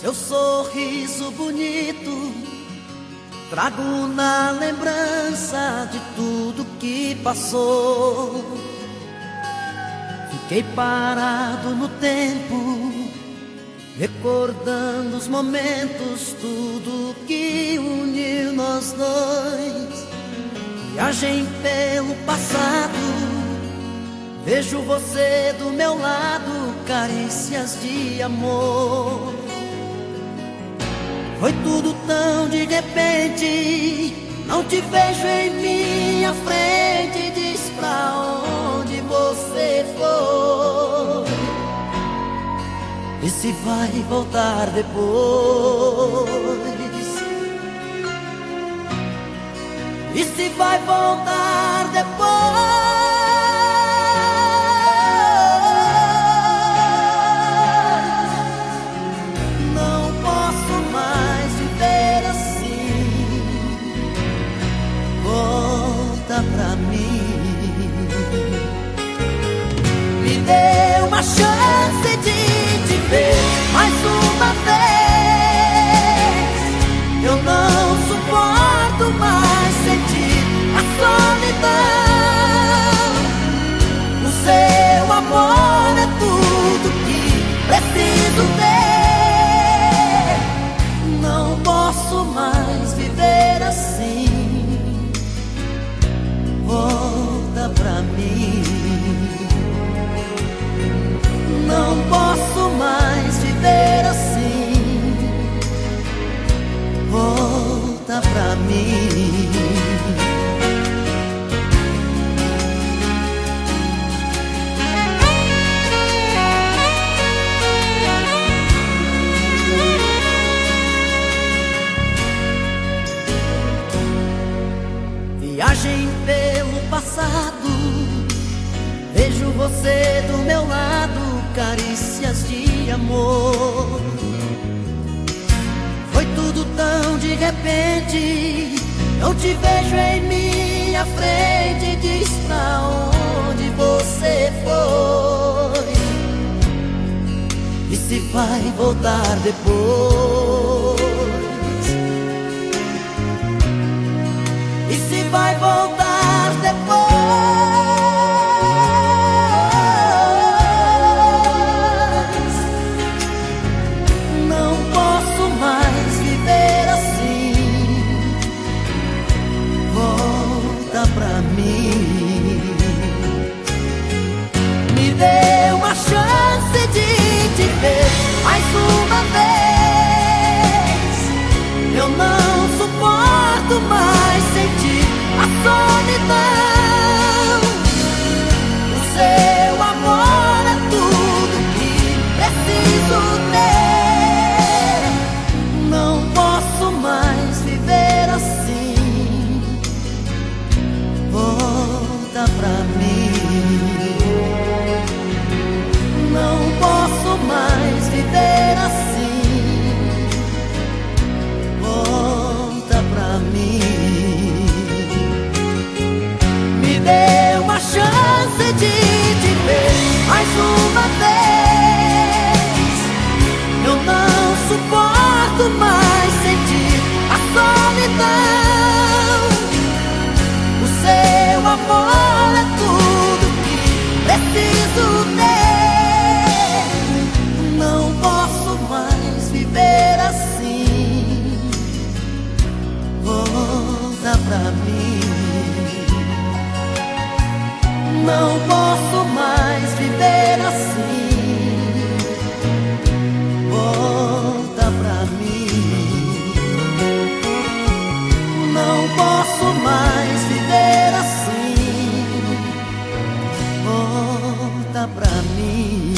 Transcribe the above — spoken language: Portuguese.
Teu sorriso bonito trago na lembrança de tudo que passou. Fiquei parado no tempo, recordando os momentos, tudo que uniu nós dois. Viagem pelo passado Vejo você do meu lado, carícias de amor. Foi tudo tão de repente, não te vejo em minha frente. Diz pra onde você foi e se vai voltar depois. E se vai voltar meu lado, carícias de amor. Foi tudo tão de repente, eu te vejo em minha frente. Diz pra onde você foi e se vai voltar depois. não posso mais viver assim. Volta pra mim. Não posso mais viver assim. Volta pra mim.